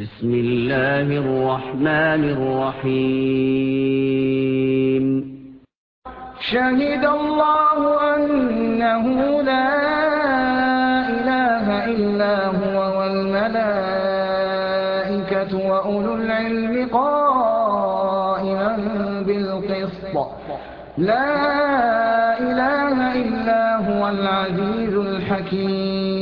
بسم الله الرحمن الرحيم شهد الله أنه لا إله إلا هو والملائكة وأولو العلم قائما بالقسط. لا إله إلا هو العزيز الحكيم.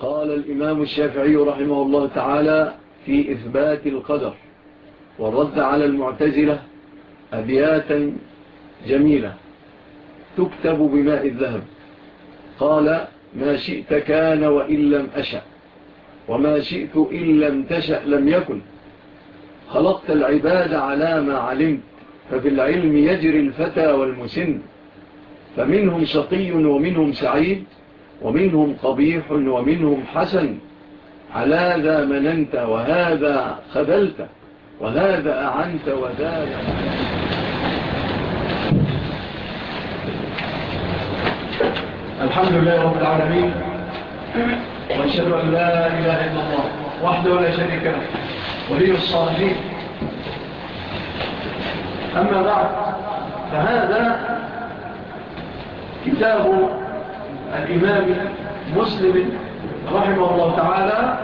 قال الإمام الشافعي رحمه الله تعالى في إثبات القدر ورد على المعتزلة أبياتا جميلة تكتب بماء الذهب. قال ما شئت كان وإن لم أشأ وما شئت إن لم تشأ لم يكن. خلقت العباد على ما علمت ففي العلم يجري الفتى والمسن فمنهم شقي ومنهم سعيد ومنهم قبيح ومنهم حسن. على ذا مننت وهذا خذلت. وهذا أعنت وذاك. الحمد لله رب العالمين. وانشهد أن لا إله إلا الله وحده لا شريك له ولي الصالحين. أما بعد فهذا كتاب الإمام مسلم رحمه الله تعالى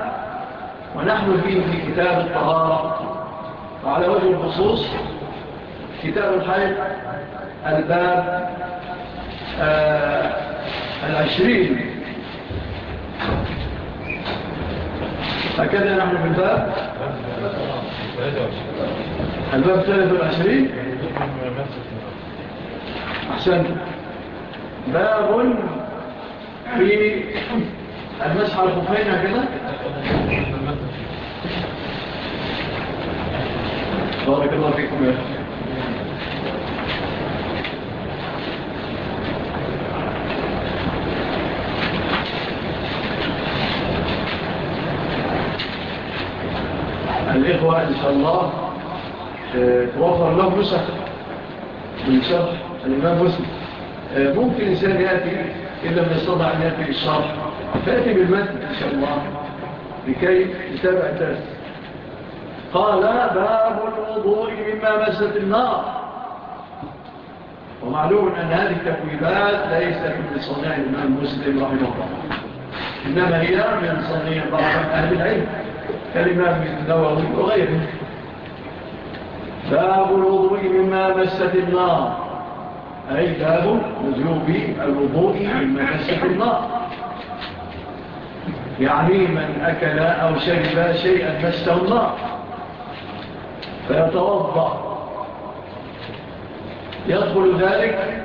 ونحن فيه في كتاب الطهارة. وعلى وجه الخصوص كتاب الحيط الباب آه، العشرين. فكذا نحن في الباب. الباب الثالث والعشرين. أحسن باب في المسحة على كده بارك الله فيكم يا أخي الإخوة إن شاء الله توفر له نسخ من شرح الإمام مسلم ممكن إنسان يأتي إذا ما استطع أن يأتي بالصالح فأتي بالمثل إن شاء الله. لكي تتابع الدرس. قال باب الوضوء مما مست النار. ومعلوم أن هذه التكويبات ليست من صنع الإمام مسلم رحمه الله. إنما هي من صنع بعض أهل العلم كلمات من النووي وغيره. باب الوضوء مما مست النار. أي باب وجوب الوضوء من مكسة النار يعني من أكل أو شرب شيئا مسته النار فيتوضأ. يدخل ذلك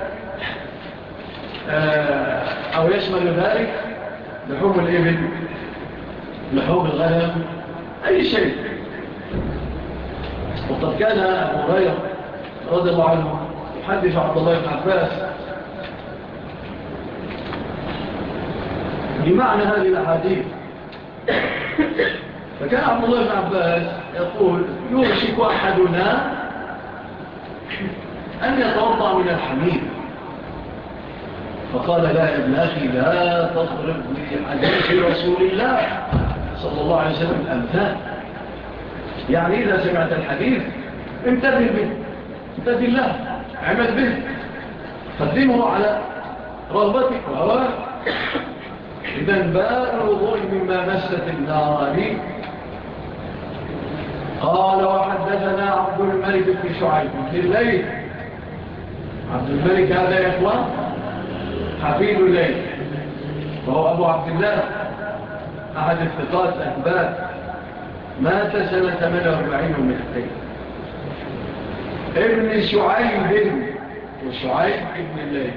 آه، أو يشمل ذلك لحوم الإبل لحوم الغنم أي شيء. وقد كان أبو غير رضي الله عنه يحدث عبد الله بن عباس. بمعنى هذه الأحاديث. فكان عبد الله بن عباس يقول يوشك أحدنا أن يتوضع من الحميد. فقال لا ابن أخي لا تضرب بحديث رسول الله صلى الله عليه وسلم الأمثال. يعني إذا سمعت الحديث انتبه به انتبه له. عمل به. قدمه على رغبتك وهواك إذا باء الوضوء مما مست الناراني قال وحدثنا عبد الملك بن شعيب. في الليل. عبد الملك هذا يا إخوان حفيد الليل. وهو أبو عبد الله. أحد افتقاط أكبار مات سنة 48 ومئتين. ابن شعيب وشعيب ابن الليث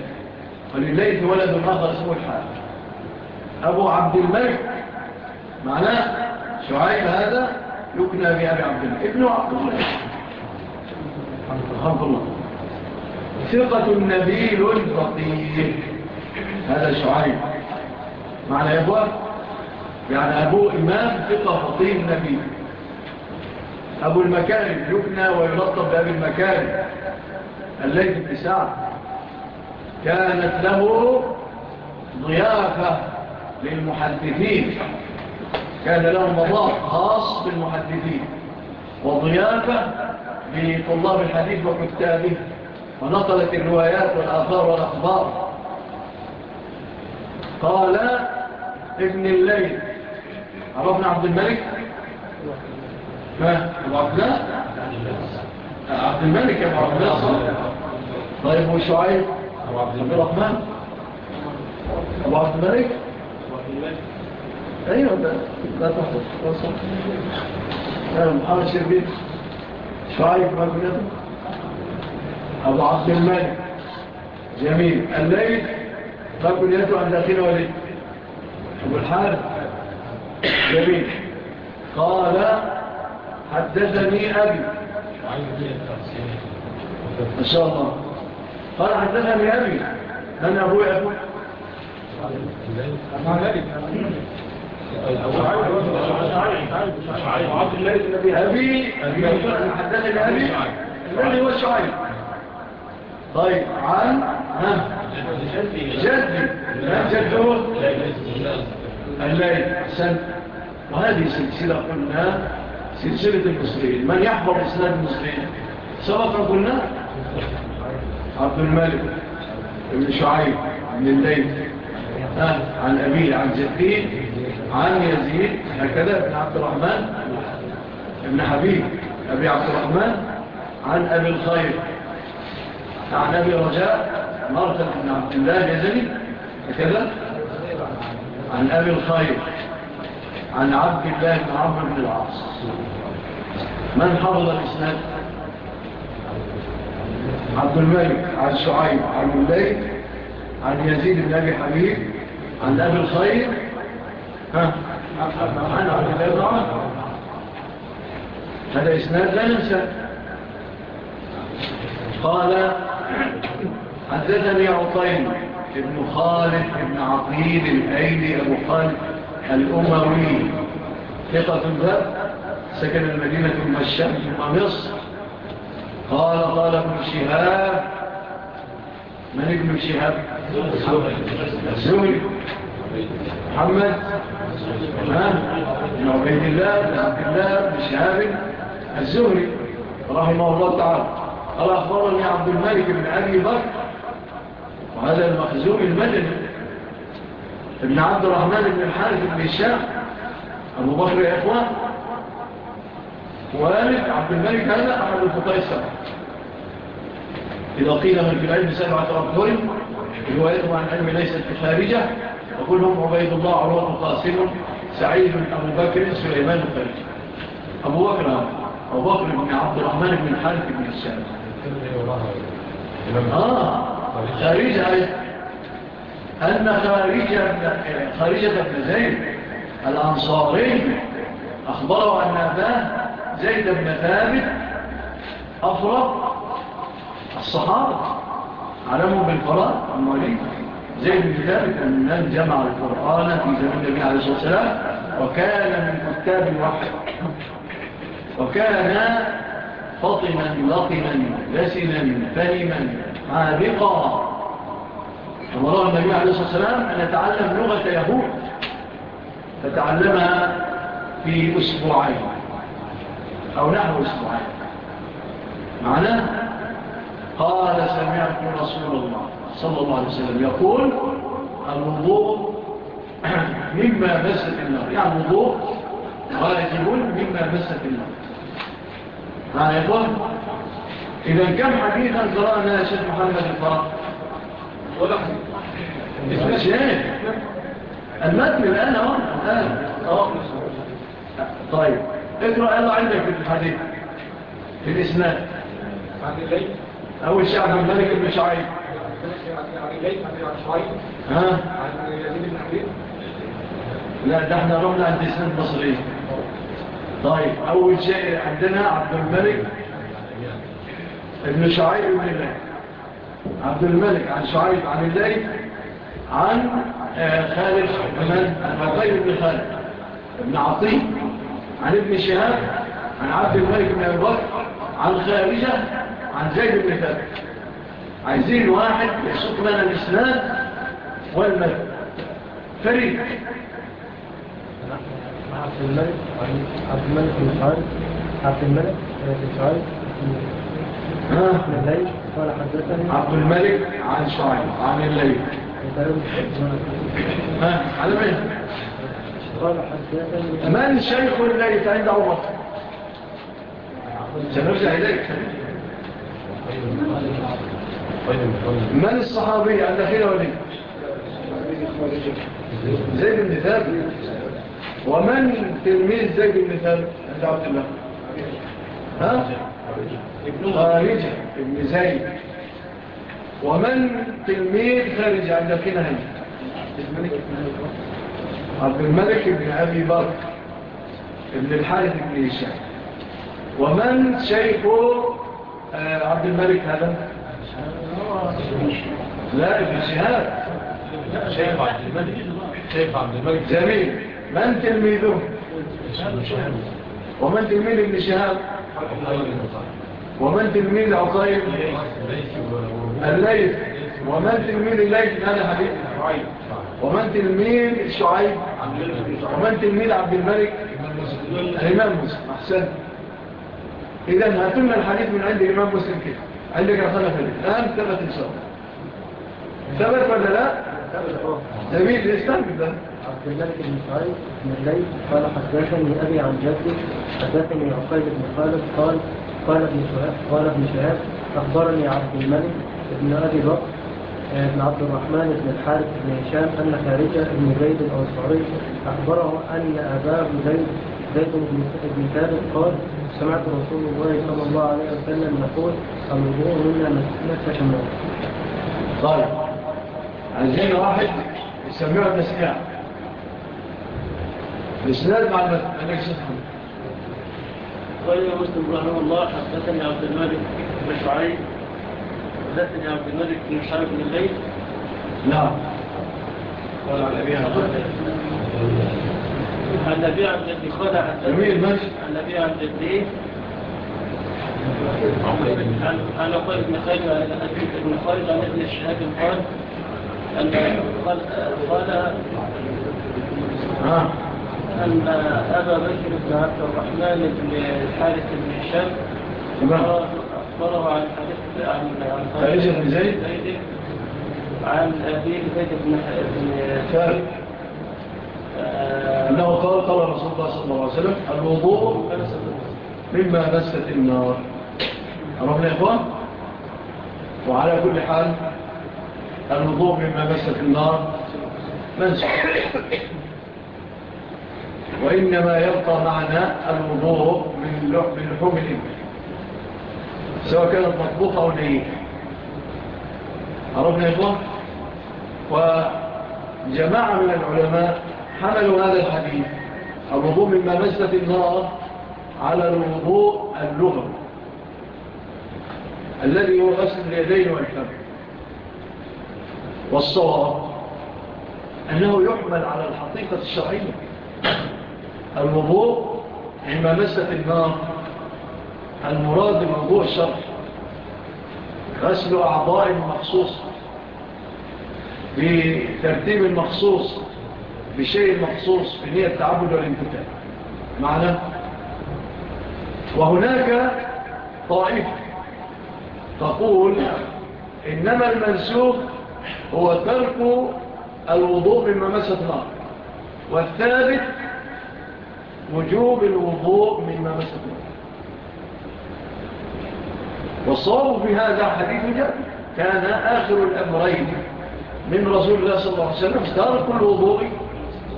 ولليث ولد النظر اسمه الحارث أبو عبد الملك. معناه شعيب هذا يكنى بأبي عبد الملك. ابن عبد الله الحمد الله. ثقة نبيل رقيق هذا شعيب. معنى يا أبوه يعني أبوه إمام ثقة فطيم نبيل أبو المكارم يبنى ويلطب بأبي المكارم الليل بن سعد كانت له ضيافة للمحدثين. كان له مضاف خاص بالمحدثين. وضيافة لطلاب الحديث وكتابه. ونقلت الروايات والآثار والأخبار. قال ابن الليل. عرفنا عبد الملك؟ فالعبداء عبد الملك ابو عبد الله صلى طيب وشعيب أبو عبد الله الرحمن أبو عبد الملك أيوة ده لا تحدث محمد شربيت شعيب مبنده أبو عبد الملك جميل الليل فكن يده عند اخينا وليد أبو الحارث جميل قال حدثني أبي. ما شاء الله قال حدثني أبي. من أبوي ابو الذي هو الشعيب طيب عن جدي. من جده. الليل. وهذه سلسلة قلنا سلسلة المسلمين. من يحضر إسلام المسلمين؟ سبق قلنا؟ عبد الملك ابن شعيب ابن الليل نعم. عن أبيل عن زكين عن يزيد هكذا ابن عبد الرحمن. ابن حبيب أبي عبد الرحمن. عن أبي الخير. عن أبي رجاء مرتب بن عبد الله يزيد هكذا. عن أبي الخير. عن عبد الله بن عمرو بن العاص. من حفظ الإسناد؟ عبد الملك عن شعيب عن الليل عن يزيد بن أبي حبيب عن أبي الخير. ها عن عبد الله بن عمرو. هذا إسناد لا ننسى قال حدثني عطين ابن خالد ابن عقيل الأيلي أبو خالد. الأموي ثقة ذات سكن المدينة ثم الشام ثم مصر. قال قال ابن شهاب من ابن شهاب؟ الزهري. محمد؟ بن عبيد الله بن عبد الله بن شهاب. الزهري رحمه الله تعالى. قال أخبرني عبد الملك بن أبي بكر وهذا المخزوم المدني. ابن عبد الرحمن بن الحارف بن الشام أبو بكر يا إخوان والد عبد الملك هذا أحد الخطاء السبع. إذا قيل من في العلم سبعة أطهر روايتهم عن علم ليست خارجة وكلهم عبيد الله عروض قاسم سعيد أبو بكر سليمان الخارج أبو بكر أبو بكر بن عبد الرحمن بن الحارث بن الشام آه خارجة أيضا أن خارجة خارجة بن زيد الأنصاري أخبره أن أباه زيد بن ثابت أفرق الصحابة علمه بالقرآن المولي زيد بن ثابت أن جمع القرآن في زمن النبي عليه الصلاة والسلام وكان من كتاب الوحي وكان فطنا لطنا لسنا فهما عابقا. أمره النبي عليه الصلاة والسلام أن يتعلم لغة يهود فتعلمها في أسبوعين أو نحو أسبوعين. معناه قال سمعت رسول الله صلى الله عليه وسلم يقول الوضوء مما مست النار. يعني الوضوء واجب مما مست النار. معنى يقول إذا كم حديثا قرأنا يا شيخ محمد الفرق. ولا حاجة مش المتن الآن اهو الآن آه طيب اقرأ يلا عندك في الحديث في الإسناد أول شيء عبد الملك بن شعيب ها؟ لا ده إحنا رحنا عند إسناد مصري طيب أول شيء عندنا عبد الملك ابن شعيب ابن الله عبد الملك عن شعيب عن الليل عن آه، خالد بن المطيب بن خالد بن عطيم عن ابن شهاب عن عبد الملك بن البر عن خارجة عن زيد بن ثابت. عايزين واحد يسوق لنا الإسناد والملك فريد عبد الملك عبد الملك بن خالد عبد الملك آه، بن شعيب عبد الملك عن شعيب عن الليل على مين؟ من شيخ الليل عند عمر؟ سنرجع إليك. من الصحابي عند الدخيل ولي؟ زيد بن ثابت. ومن تلميذ زيد بن ثابت عند عبد الله؟ ها؟ ابن خارجة ابن زيد ومن تلميذ خارج عندك هنا هنا عبد الملك بن أبي بكر. ابن الحارث بن هشام. ومن شيخه آه، عبد الملك هذا؟ لا ابن شهاب. شيخ عبد الملك. شيخ عبد الملك. جميل. من تلميذه؟ ومن تلميذ ابن شهاب؟ ومن تلميذ عصايب الليث. ومن تلميذ الليث أنا حبيب ومن تلميذ شعيب. ومن تلميذ عبد الملك الإمام مسلم. أحسن. اذا هاتنا الحديث من عند الإمام مسلم كده. عندك رسالة فيه الآن ثلاثة إن شاء الله. ولا لا؟ جميل يستعمل ده عبد الله بن سعيد بن الليل قال حدثني أبي عن جده حدثني عقيل بن خالد قال قال ابن شهاب قال ابن شهاب أخبرني عبد الملك بن أبي بكر بن عبد الرحمن بن الحارث بن هشام أن خارجة بن زيد الأنصاري أخبره أن أباه زيد زيد بن ثابت قال سمعت رسول الله صلى الله عليه وسلم يقول الوضوء منا مسكنة شمال. طيب عايزين واحد يسميه الاسماع الاسناد ما الملك سبحانه قال مسلم رحمه الله حدثني عبد الملك بن شعيب حدثني عبد الملك بن شعيب بن الليل نعم. قال عن أبي عبد عن أبي عبد الذي خلع عن أبي عبد الذي عن ابي عبد خالد عن أبي بن خالد عن ابن الشهاب قال أن قال أن أبا بكر بن عبد الرحمن بن الحارث بن هشام أخبره عن حديث عن حارث بن زيد عن أبي زيد بن ثابت أنه قال قال رسول الله صلى الله عليه وسلم الوضوء مما نست النار. عرفنا يا إخوان وعلى كل حال الوضوء مما مست في النار. منسوخ وإنما يبقى معنا الوضوء من لحم الإبل. سواء كانت مطبوخة أو نيك عرفنا يقول وجماعة من العلماء حملوا هذا الحديث. الوضوء مما مست في النار على الوضوء اللغم الذي هو غسل اليدين والفم. والصواب. أنه يحمل على الحقيقة الشرعية. الوضوء عندما لست النار المراد موضوع شرع غسل أعضاء مخصوص. بترتيب مخصوص. بشيء مخصوص. في نية التعبد والانتكاب معنى؟ وهناك طائفة تقول إنما المنسوخ هو ترك الوضوء مما مست نار والثابت وجوب الوضوء مما مست نار وصاروا في هذا حديث جاء كان آخر الأمرين من رسول الله صلى الله عليه وسلم ترك الوضوء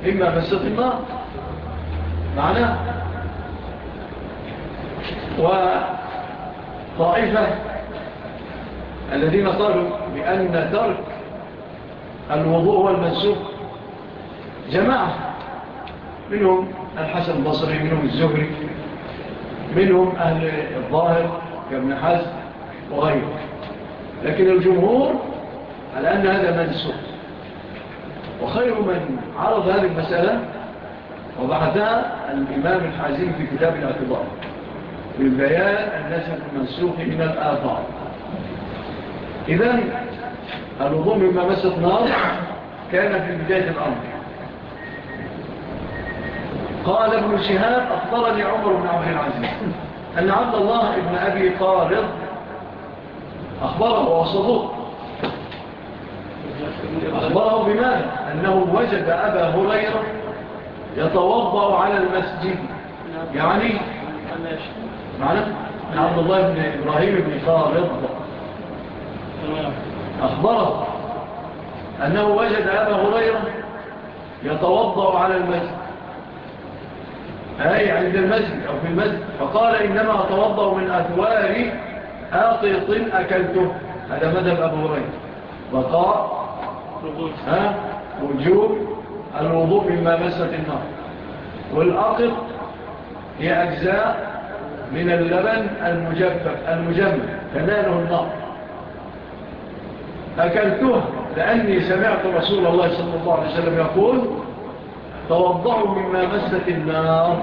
مما مست النار. معناه وطائفة الذين قالوا بأن ترك الوضوء هو المنسوخ جماعة منهم الحسن البصري منهم الزهري منهم أهل الظاهر كابن حزم وغيره. لكن الجمهور على أن هذا منسوخ وخير من عرض هذه المسألة وبعدها الإمام الحازم في كتاب الاعتبار من بيان النسخ المنسوخ من الآثار. إذن الوضوء مما مست نار كان في بداية الأمر. قال ابن شهاب أخبرني عمر بن عبد العزيز أن عبد الله ابن أبي قارض أخبره وصدوه أخبره بماذا؟ أنه وجد أبا هريرة يتوضأ على المسجد. يعني معنى؟ عبد الله بن إبراهيم بن قارض أخبره أنه وجد أبا هريرة يتوضأ على المسجد. أي عند المسجد أو في المسجد. فقال إنما أتوضأ من أثوار آقيط أكلته. هذا مذهب أبو هريرة. بقاء وجوب الوضوء مما مست النار. والأقط هي أجزاء من اللبن المجفف المجمد تناله النار. أكلتها لأني سمعت رسول الله صلى الله عليه وسلم يقول توضعوا مما مست النار.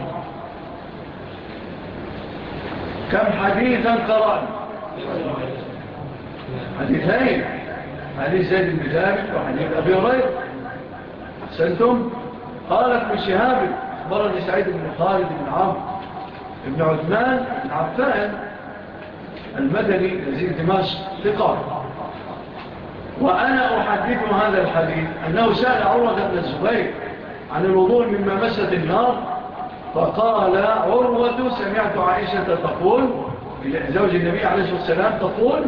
كم حديثا قرأت حديثين. حديث زيد بن وحديث أبي هريرة. أحسنتم؟ قالت من شهاب أخبرني سعيد بن خالد بن عمرو بن عثمان بن عفان المدني نزيل دمشق ثقافة وأنا أحدث هذا الحديث أنه سأل عروة بن الزبير عن الوضوء مما مست النار فقال عروة سمعت عائشة تقول زوج النبي عليه الصلاة والسلام تقول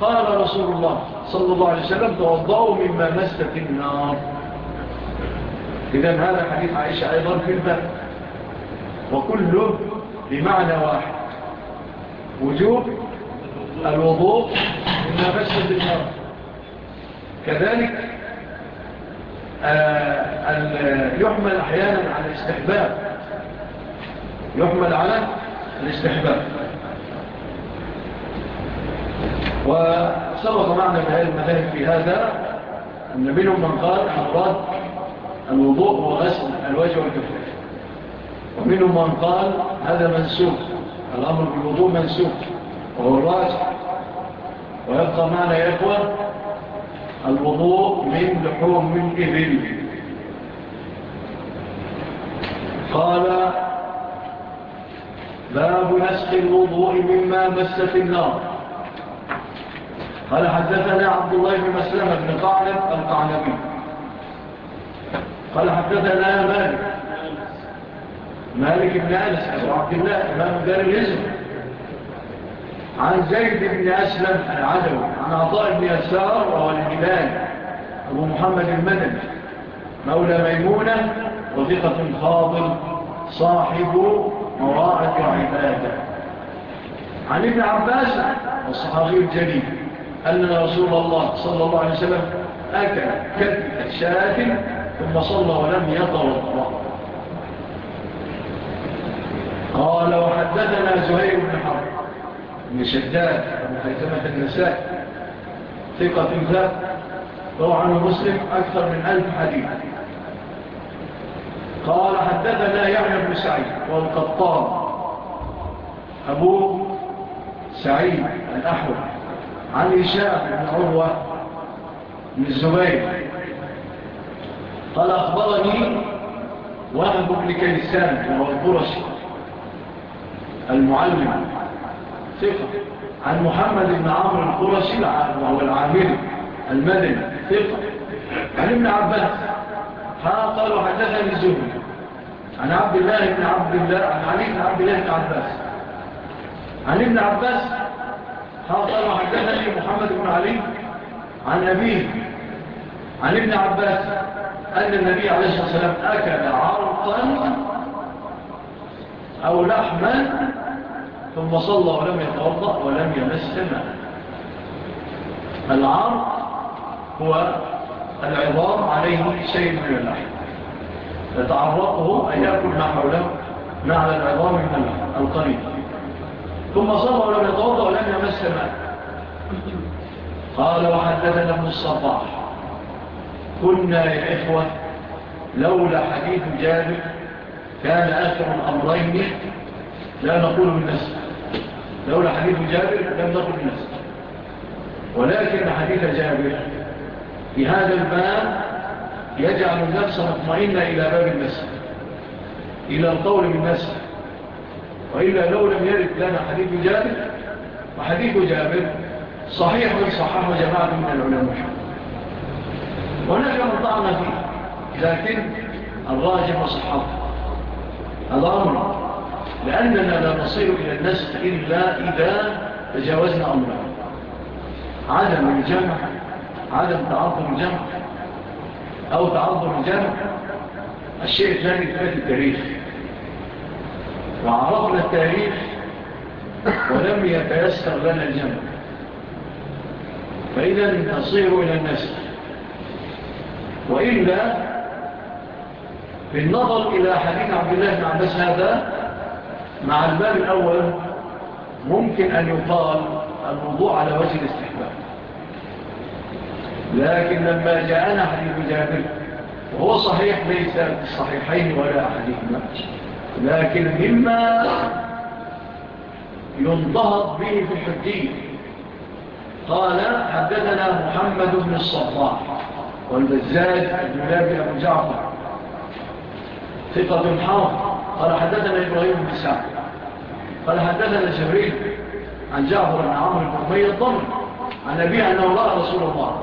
قال رسول الله صلى الله عليه وسلم توضعوا مما مست النار. إذن هذا حديث عائشة أيضا في البر وكله بمعنى واحد وجوب الوضوء مما مست النار. كذلك آه، يحمل أحيانا على الاستحباب. يحمل على الاستحباب. وسبق معنا في هذه المذاهب في هذا أن منهم من قال أمراض الوضوء وغسل الوجه والكفر ومنهم من قال هذا منسوك الأمر بالوضوء منسوك وهو الرأس ويبقى معنا يا إخوة الوضوء من لحوم من إبل. قال باب نسخ الوضوء مما مست النار. قال حدثنا عبد الله بن مسلمة بن قعنب القعنبي. قال حدثنا مالك. مالك بن أنس أبو عبد الله إمام دار الهزم عن زيد بن أسلم العدوي. عن عطاء بن يسار والجبال أبو محمد المدد مولى ميمونة وثقة خاضر صاحب مراعة وعبادة عن ابن عباس والصحابي الجليل أن رسول الله صلى الله عليه وسلم أكل كذب شاة ثم صلى ولم يتوضأ. قال وحدثنا زهير بن حرب بن شداد أبو خيثمة النساء ثقة ذات روى عن مسلم أكثر من ألف حديث. قال حدثنا يعني بن سعيد والقطار أبوه سعيد الأحوى عن إشاء بن عروة بن الزبير. قال أخبرني وهب بن كيسان وهو القرشي المعلم ثقة. عن محمد بن عمر القرشي وهو العامل المدني. ثقة. عن ابن عباس. قالوا حدثني الزهري. عن عبد الله بن عبد الله عن علي بن عبد الله بن عباس. عن ابن عباس. قالوا حدثني محمد بن علي. عن أبيه. عن ابن عباس. أن النبي عليه الصلاة والسلام أكل عرقا أو لحما ثم صلى ولم يتوضأ ولم يمس ماء العرض هو العظام عليه شيء من اللحم. يتعرقه أن يأكل ما حوله نعلى العظام من اللحم القريب ثم صلى ولم يتوضأ ولم يمس ماء قال وحدثنا ابن الصباح. كنا يا إخوة لولا حديث جابر كان آخر الأمرين لا نقول بالنسبة لولا حديث جابر لم نقل نفسه ولكن حديث جابر في هذا الباب يجعل النفس مطمئنة إلى باب النسل إلى القول بالنسل وإلا لو لم يرد لنا حديث جابر وحديث جابر صحيح من صحاح جماعة من العلماء. ونحن مطعنا فيه لكن الراجح هذا أمر. لأننا لا نصير إلى الناس إلا إذا تجاوزنا أمره عدم الجمع عدم تعظم الجمع أو تعظم الجمع الشيء الثاني في التاريخ. وعرفنا التاريخ ولم يتيسر لنا الجمع. فإذا نصير إلى النسخ وإلا بالنظر إلى حديث عبد الله بن عباس هذا مع الباب الأول ممكن أن يقال الوضوء على وجه الاستحباب. لكن لما جاءنا حديث جابر وهو صحيح ليس صحيحين ولا أحدهما لكن مما ينضهض به في الحديث قال حدثنا محمد بن الصباح والبزاج الجلاب أبو جعفر ثقة حافظ قال حدثنا إبراهيم بن سعد. قال حدثنا جبريل عن جعفر عن عمرو بن أمية الضمر عن نبي أنه رأى رسول الله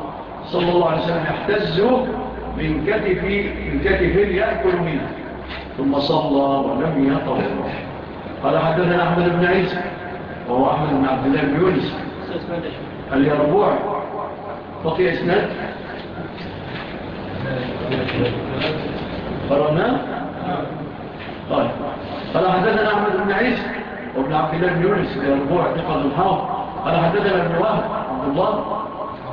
صلى الله عليه وسلم يحتز من كتف من كتف يأكل منه. ثم صلى ولم يتوضا قال حدثنا أحمد بن عيسى وهو أحمد بن عبد الله بن يونس. اليربوع بقي إسناد. قرأنا؟ قال قال حدثنا أحمد بن عيسى وابن عبد الله بن يونس الربوع ثقة الحرم قال حدثنا ابن وهب عبد الله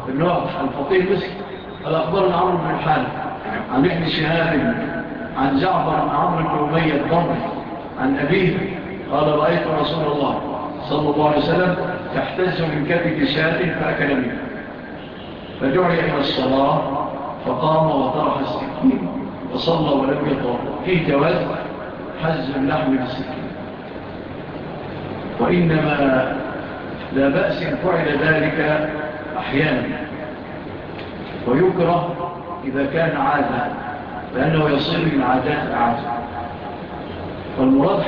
بن وهب الفقيه مصر قال أخبرنا عمرو بن الحارث عن ابن شهاب عن جعفر بن عمرو بن أمية الضمري عن أبيه. قال رأيت رسول الله صلى الله عليه وسلم تحتز من كبد شاة فأكل منه. فدعي إلى الصلاة فقام وطرح السكين وصلى ولم يطرح فيه جواز حز اللحم بالسكين. وإنما لا بأس إن فعل ذلك أحيانا. ويكره إذا كان عادة لأنه يصير من عادات العادة. والمراد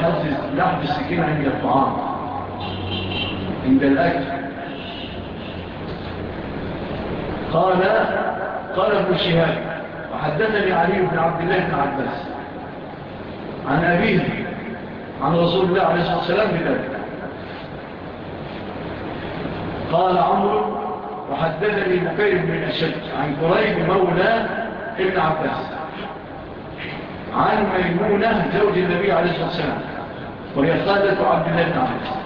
لحب السكين عند الطعام عند الأكل. قال قال ابن الشهاب وحدثني علي بن عبد الله بن عباس عن أبيه عن رسول الله عليه الصلاة والسلام بذلك. قال عمر وحدثني بكير بن الشج عن قريب مولى ابن عباس عن ميمونة زوج النبي عليه الصلاة والسلام وهي خالة عبد الله بن عباس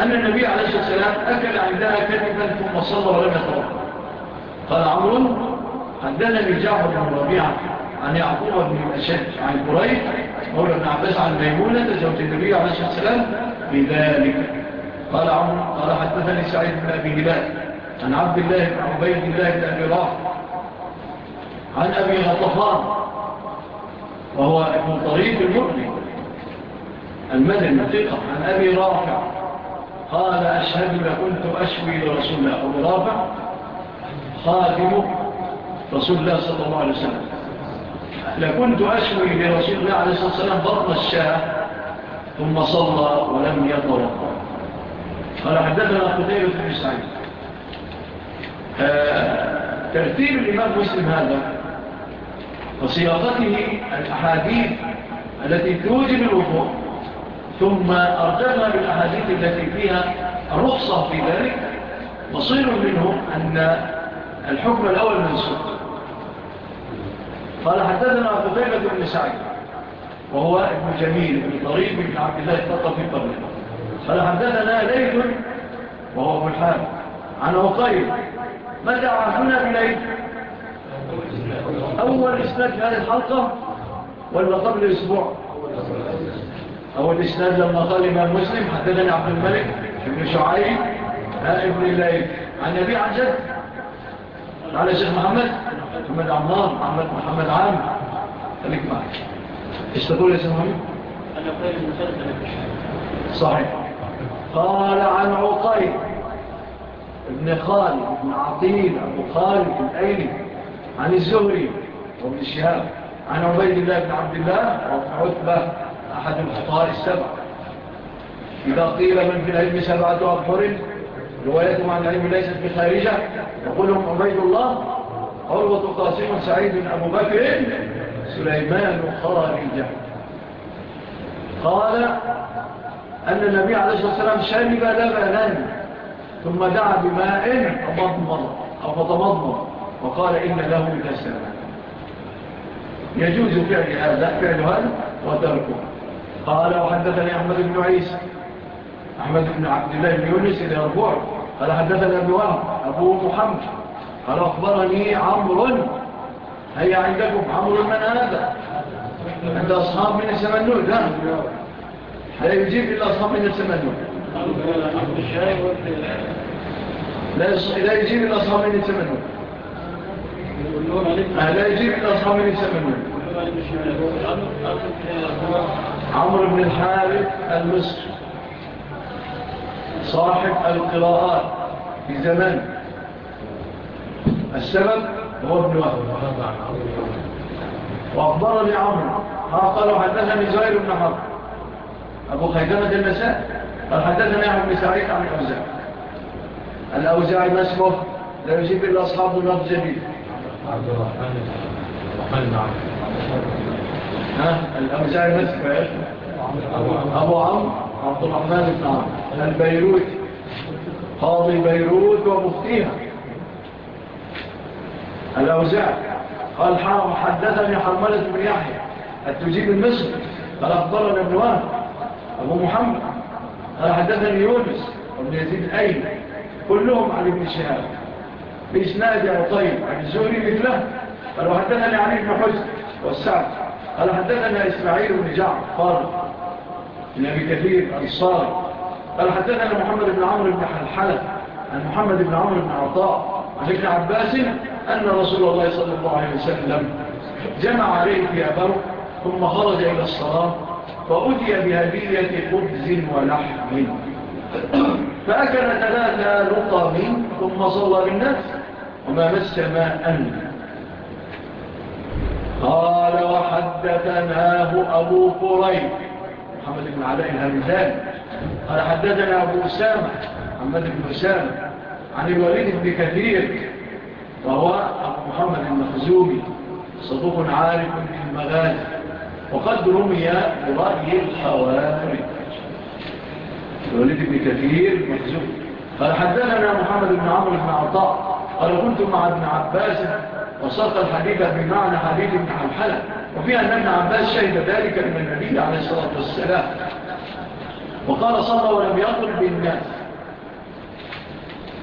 أن النبي عليه الصلاة والسلام أكل عندها كذبا ثم صلى ولم يتوقع قال عمر حدثني جعفر بن ربيعة عن يعقوب بن الأشد عن قريب مولى بن عباس عن ميمونة زوج النبي عليه الصلاة والسلام بذلك. قال عمر قال حدثني سعيد بن أبي هلال عن عبد الله بن عبيد الله بن أبي رافع عن أبي غطفان وهو ابن طريق المؤمن المدى ثقة عن أبي رافع قال أشهد لكنت أشوي لرسول الله ابي رافع خادم رسول الله صلى الله عليه وسلم. لكنت أشوي لرسول الله عليه الصلاة والسلام بطن الشاة ثم صلى ولم يطلق. قال حدثنا قتيبة بن سعيد. آه، ترتيب الإمام مسلم هذا وصياغته الأحاديث التي توجب الوضوء ثم أرجعنا بالأحاديث التي فيها الرخصة في ذلك مصير منه أن الحكم الأول من السلطة قال حدثنا قتيبة بن سعيد وهو ابن جميل بن طريق بن عبد الله التطفي قبله. قال حدثنا ليث وهو ابو الحارث عن عقيل. ماذا عرفنا بليث؟ أول إسناد هذه الحلقة ولا قبل أسبوع أول إسناد لما قال امام مسلم حدثنا عبد الملك ابن شعيب ابن ليث عن نبي عجد جد قال يا شيخ محمد محمد عمار محمد محمد عام. خليك معك إيش تقول يا شيخ محمد؟ أنا قايل المسلسل صحيح. قال عن عقيل ابن خالد ابن عطيل أبو خالد الايلي عن الزهري وابن الشهاب عن عبيد الله بن عبد الله وعتبة أحد الخطار السبع. إذا قيل من في العلم سبعة أبحر روايتهم عن العلم ليست بخارجة يقولهم عبيد الله عروة قاسم سعيد أبو بكر سليمان خارجة. قال أن النبي عليه الصلاة والسلام شرب لبنا ثم دعا بماء فضمر أو فتمضمر وقال إن له لسنا يجوز فعل هذا فعل هذا وتركه. قال وحدثني أحمد بن عيسى أحمد بن عبد الله بن يونس إلى أربوع قال حدثني أبو أبو محمد. قال أخبرني عمر هيا عندكم عمر من هذا عند أصحاب من السمنون نعم لا يجيب إلا أصحاب نفس المهلوك لا يجيب إلا أصحاب نفس المهلوك لا يجيب إلا أصحاب نفس المهلوك عمر بن الحارث المصري صاحب القراءات في زمان السبب هو ابن وهب وأخبرني عمر قالوا حدثني زائر بن حرب أبو خيدمة المساء قال حدثنا عن مساريك عن الأوزاع الأوزاع ما اسمه لا يجيب إلا أصحاب الأرض جميل عبد الرحمن الرحمن نعم ها الأوزاع ما اسمه أبو عمرو عبد الرحمن بن عمرو البيروت قاضي بيروت ومفتيها الأوزاع قال حدثني حرملة بن يحيى التجيب المصر قال أخبرنا ابن أبو محمد. قال حدثني يونس وابن يزيد أين. كلهم عن ابن شهاب. بإسناد عطيب عن الزهري مثله. قال وحدثني علي بن حزن والسعد. قال حدثنا إسماعيل بن جعفر. قال من أبي كثير أنصار قال حدثنا محمد بن عمر بن حلحلة. عن محمد بن عمر بن عطاء. عن ابن عباس أن رسول الله صلى الله عليه وسلم جمع عليه في أبره ثم خرج إلى الصلاة. فأتي بهدية خبز ولحم. فأكل ثلاثة لطم ثم صلى بالنفس وما مس ماء. قال وحدثناه أبو قريب. محمد بن علي الهمزان. قال حدثنا أبو أسامة محمد بن أسامة عن الوليد بن كثير وهو أبو محمد المخزومي صدوق عارف من المغازي. وقد رمي برأي الحوافر الوليد بن كثير محزون قال حدثنا محمد بن عمرو بن عطاء. قال كنت مع ابن عباس وصلت الحديث بمعنى حديث ابن حلحلة وفي أن ابن عباس شهد ذلك من النبي عليه الصلاة والسلام. وقال صلى ولم يقل بالناس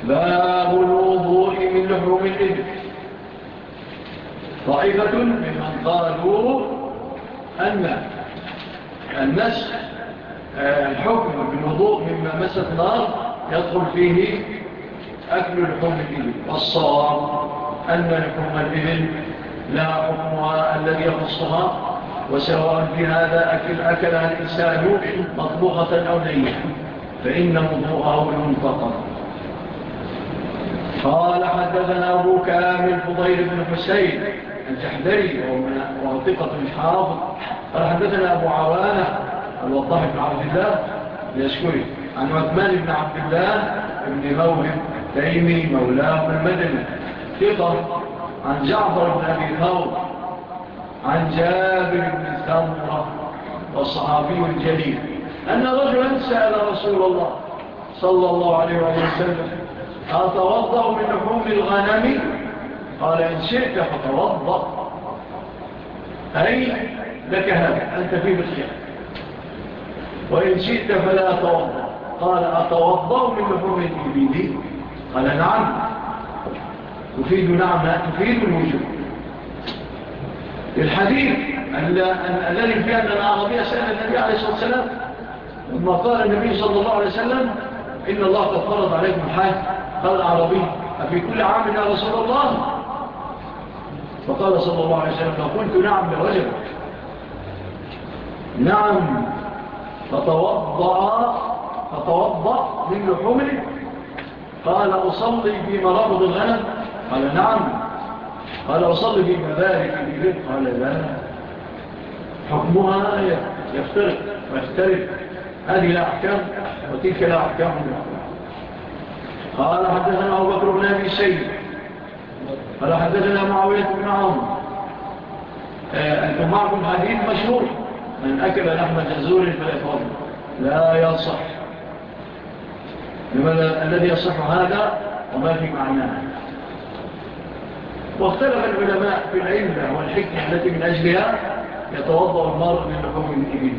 باب الوضوح من لحوم الإبن طائفة ممن قالوا أن المس آه، الحكم بالوضوء مما مس النار يدخل فيه أكل الحكم الإبل والصواب أن الحكم الإبل لا حكمها الذي يخصها وسواء في هذا أكل أكلها الإنسان مطبوخة أو نية فإن مضوءه فقط قال حدثنا أبو كامل فضيل بن حسين الجحدري وهو من قال حدثنا أبو عوانة الوضاح بن عبد الله ليشكري عن عثمان بن عبد الله بن موهب تيمي مولاه المدني ثقة. عن جعفر بن أبي ثور. عن جابر بن ثورة والصحابي الجليل. أن رجلا سأل رسول الله صلى الله عليه وسلم أتوضع من لحوم الغنم؟ قال إن شئت فتوضأ. أي لك هذا أنت في بسيح وإن شئت فلا أتوضأ قال أتوضأ من لحوم الإبيدي قال نعم. تفيد نعم لا تفيد الوجود الحديث الذي فيه أن العربية سأل النبي عليه الصلاة والسلام ثم قال النبي صلى الله عليه وسلم إن الله قد فرض عليكم حاج قال العربي أفي كل عام يا رسول الله؟ فقال صلى الله عليه وسلم قلت نعم لرجل. نعم فتوضع فتوضع من لحومه. قال أصلي بمرابض الغنم. قال نعم. قال أصلي بمبارك الإبل قال لا. حكمها يفترق ويختلف هذه الأحكام وتلك الأحكام قال حدثنا أبو بكر بن أبي سيد. فلو حدثنا معاوية بن عمر آه، أنتم معكم حديث مشهور. من أكل لحم جزور فليفرد لا يصح. لماذا؟ الذي يصح هذا وما في معناه. واختلف العلماء في العلم والحكمة التي من أجلها يتوضأ المرء من لحوم الإبن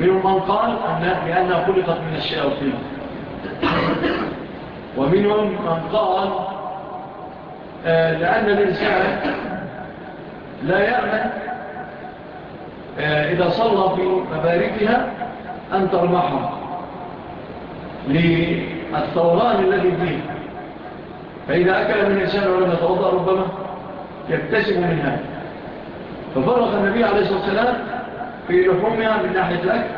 منهم من قال لأنها خلقت من الشياطين. ومنهم من قال آه، لأن الإنسان لا يعمل آه، إذا صلى في مباركها أن ترمحها للثوران الذي فيه. فإذا أكل من الإنسان ولم يتوضأ ربما يبتسم من هذا ففرق النبي عليه الصلاة والسلام في لحومها من ناحية الأكل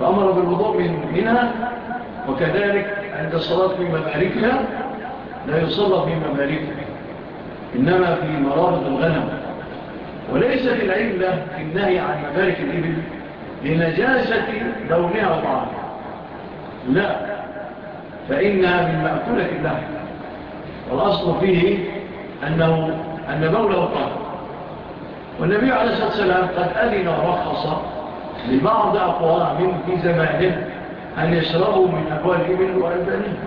فأمر بالوضوء منها وكذلك عند الصلاة في مباركها لا يصلى في ممالكه إنما في مرارض الغنم. وليس في العلة في النهي عن مبارك الإبل لنجاسة لونها وطعامها. لا فإنها من مأكولة اللحم والأصل فيه أنه أن مولى وطعام والنبي عليه الصلاة والسلام قد أذن ورخص لبعض أقوام في زمانه أن يشربوا من أبوال الإبل وألبانيه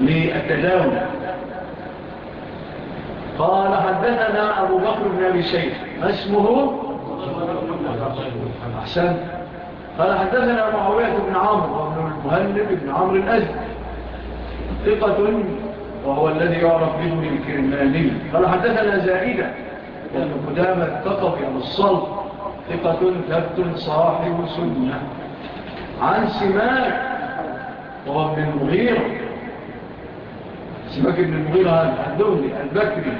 للتداول قال حدثنا أبو بكر بن أبي شيخ. اسمه؟ أحسن قال حدثنا معاوية بن عمرو وابن المهلب بن عمرو الأزل ثقة وهو الذي يعرف به الكرماني قال حدثنا زائدة. وابن قدامة التقفي عن الصلب. ثقة ثبت صاحب سنة. عن سماك وهو ابن سيبك بن المغيرة الدولي البكري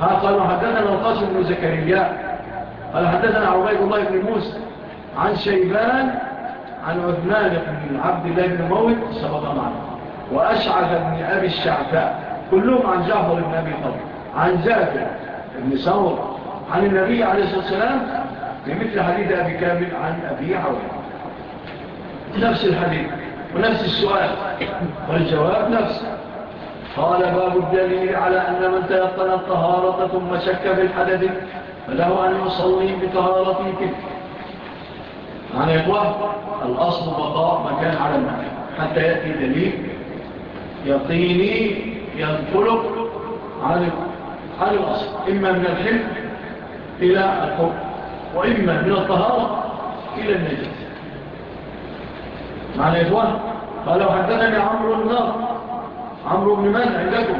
ها قالوا حدثنا القاسم بن زكريا. قال حدثنا عبيد الله بن موسى عن شيبان عن عثمان بن عبد الله بن موت سبق معنا. وأشعث بن أبي الشعفاء كلهم عن جعفر بن أبي طبع عن زافر بن ثور عن النبي عليه الصلاة والسلام بمثل حديث أبي كامل عن أبي عوين نفس الحديث ونفس السؤال والجواب نفسه قال باب الدليل على أن من تيقن الطهارة ثم شك في الحدث فله أن يصلي بطهارته تلك عن إخوة الأصل بقاء مكان على المكان. حتى يأتي دليل يقيني ينقلك عن عن الأصل. إما من الحلم إلى الحب وإما من الطهارة إلى النجاة. معنى إخوان قالوا حدثني عمر النار عمرو بن مالك عندكم؟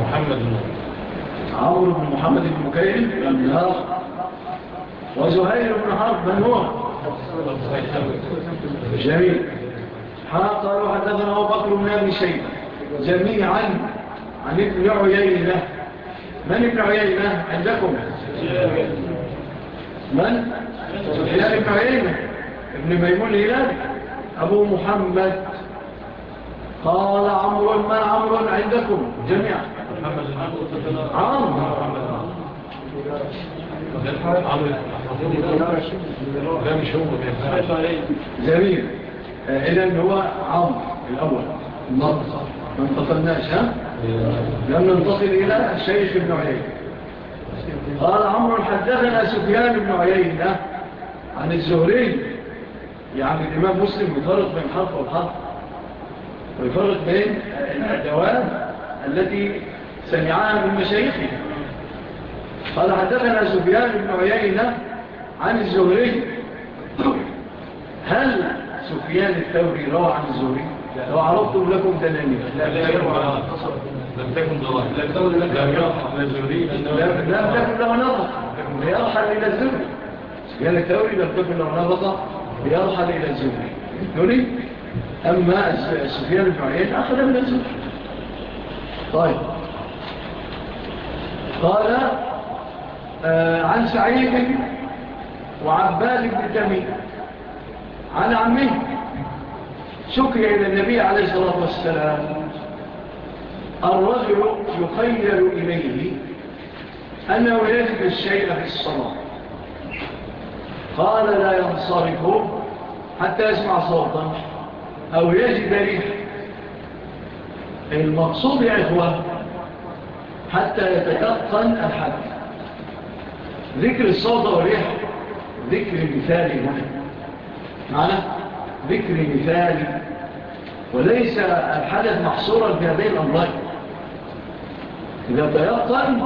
محمد عمرو بن محمد بن مكيل؟ وزهير بن حرب من هو جميل. قالوا حدثنا أبو بكر من أبي شيء جميعا عن ابن عيينة. من ابن عيينة عندكم؟ من؟ هلال ابن عيينة. ابن ميمون هلال أبو محمد. قال عمرو من عمرو عندكم؟ جميعا. عام. لا مش هو جميل. اذا هو عام الأول. الله ما انتصلناش ها؟ لم ننتصل إلى الشيخ ابن عيين قال عمرو حدثنا سفيان بن عيينة عن الزهري يعني الإمام مسلم بطرق من حرف وحرف ويفرق بين الأدوات التي سمعها من مشايخه قال حدثنا سبيان بن عيينة عن الزهري. هل سفيان الثوري روى عن الزهري؟ لو عرضتم لكم دلالي لا لا لم تكن ضوائي لم تكن له نظر ليرحل إلى الزهري. سفيان الثوري لم تكن له نظر ليرحل إلى الزهري. أما سفيان بن عيين أخذ من الزوج طيب. قال آه، عن سعيد وعباد بن تميم عن عمه سكر إلى النبي عليه الصلاة والسلام الرجل يخيل إليه أنه يجب الشيء في الصلاة. قال لا ينصرف حتى يسمع صوتا. أو يجد ريح المقصود يا إخوة حتى يتتقن الحد ذكر الصوت والريح ذكر مثالي معنا ذكر مثالي وليس الحدث محصورا في هذه الأمراض إذا تيقن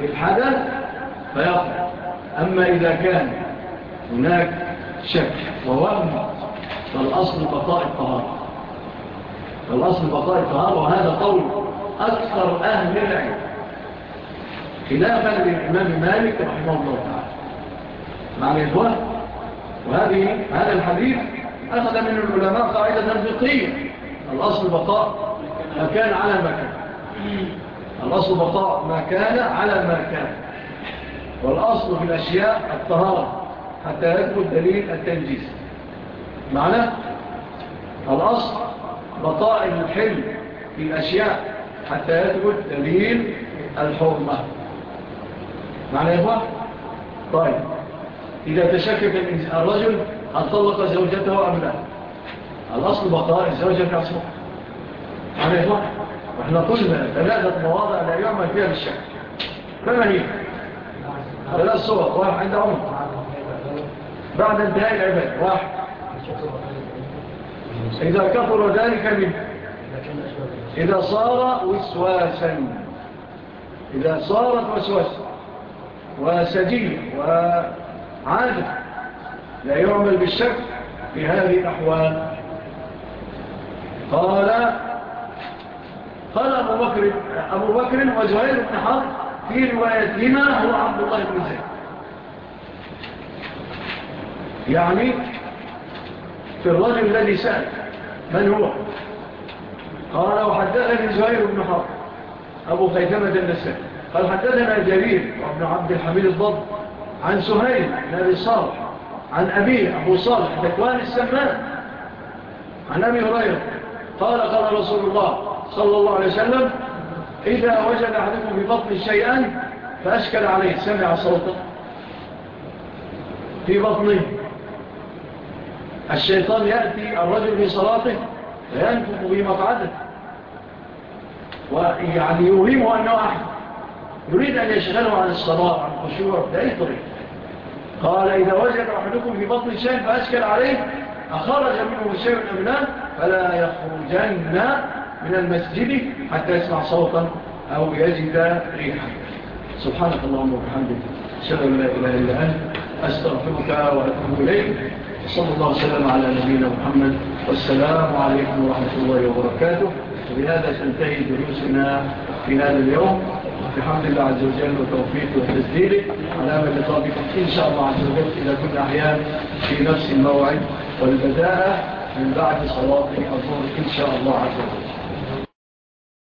الحدث فيقن. أما إذا كان هناك شك ووهم فالأصل بقاء الطهارة. فالأصل بقاء الطهارة وهذا قول أكثر أهل العلم خلافا للإمام مالك رحمه الله تعالى. معنى الإخوة وهذه هذا الحديث أخذ من العلماء قاعدة فقهية الأصل بقاء ما كان على ما كان. الأصل بقاء ما كان على ما كان. والأصل في الأشياء الطهارة حتى يكون دليل التنجيز معنى الأصل بطائم الحل في الأشياء حتى يثبت دليل الحرمة. معنى يا طيب. إذا تشكك الرجل أن طلق زوجته أم لا؟ الأصل بقاء الزوجة في معنى يا إخوة وإحنا قلنا ثلاثة مواضع لا يعمل فيها بالشك. فما هي؟ ثلاث صور واحد عند عمر. بعد انتهاء العبادة. واحد. إذا كفر ذلك منه. إذا صار وسواسا. إذا صارت وسواسا وسجية وعادل لا يعمل بالشك في هذه الأحوال. قال قال أبو بكر أبو بكر وزهير بن حرب في روايتهما هو عبد الله بن زيد. يعني في الرجل الذي سأل من هو؟ قال وحدثني زهير بن حرب. أبو خيثمة النساء قال حدثنا جرير وابن عبد الحميد الضب عن سهيل نبي صالح عن أبيه أبو صالح ذكوان السمان عن أبي هرير قال قال رسول الله صلى الله عليه وسلم إذا وجد أحدكم في بطن شيئا فأشكل عليه سمع صوته. في بطنه. الشيطان يأتي الرجل في صلاته فينفق بمقعده ويعني يوهمه أنه أحد. يريد أن يشغله عن الصلاة عن خشوع بأي طريق قال إذا وجد أحدكم في بطن شيء فأشكل عليه أخرج منه شيء من أبناء فلا يخرجن من المسجد حتى يسمع صوتا أو يجد ريحا. سبحانك اللهم وبحمدك أشهد أن لا إله إلا أنت أستغفرك وأتوب إليك. صلى الله وسلم على نبينا محمد والسلام عليكم ورحمة الله وبركاته. وبهذا تنتهي دروسنا في هذا اليوم. بحمد الله عز وجل وتوفيق وتسديره على ما تطابق إن شاء الله عز وجل إذا كنا أحيان في نفس الموعد والبداء من بعد صلاة الظهر إن شاء الله عز وجل.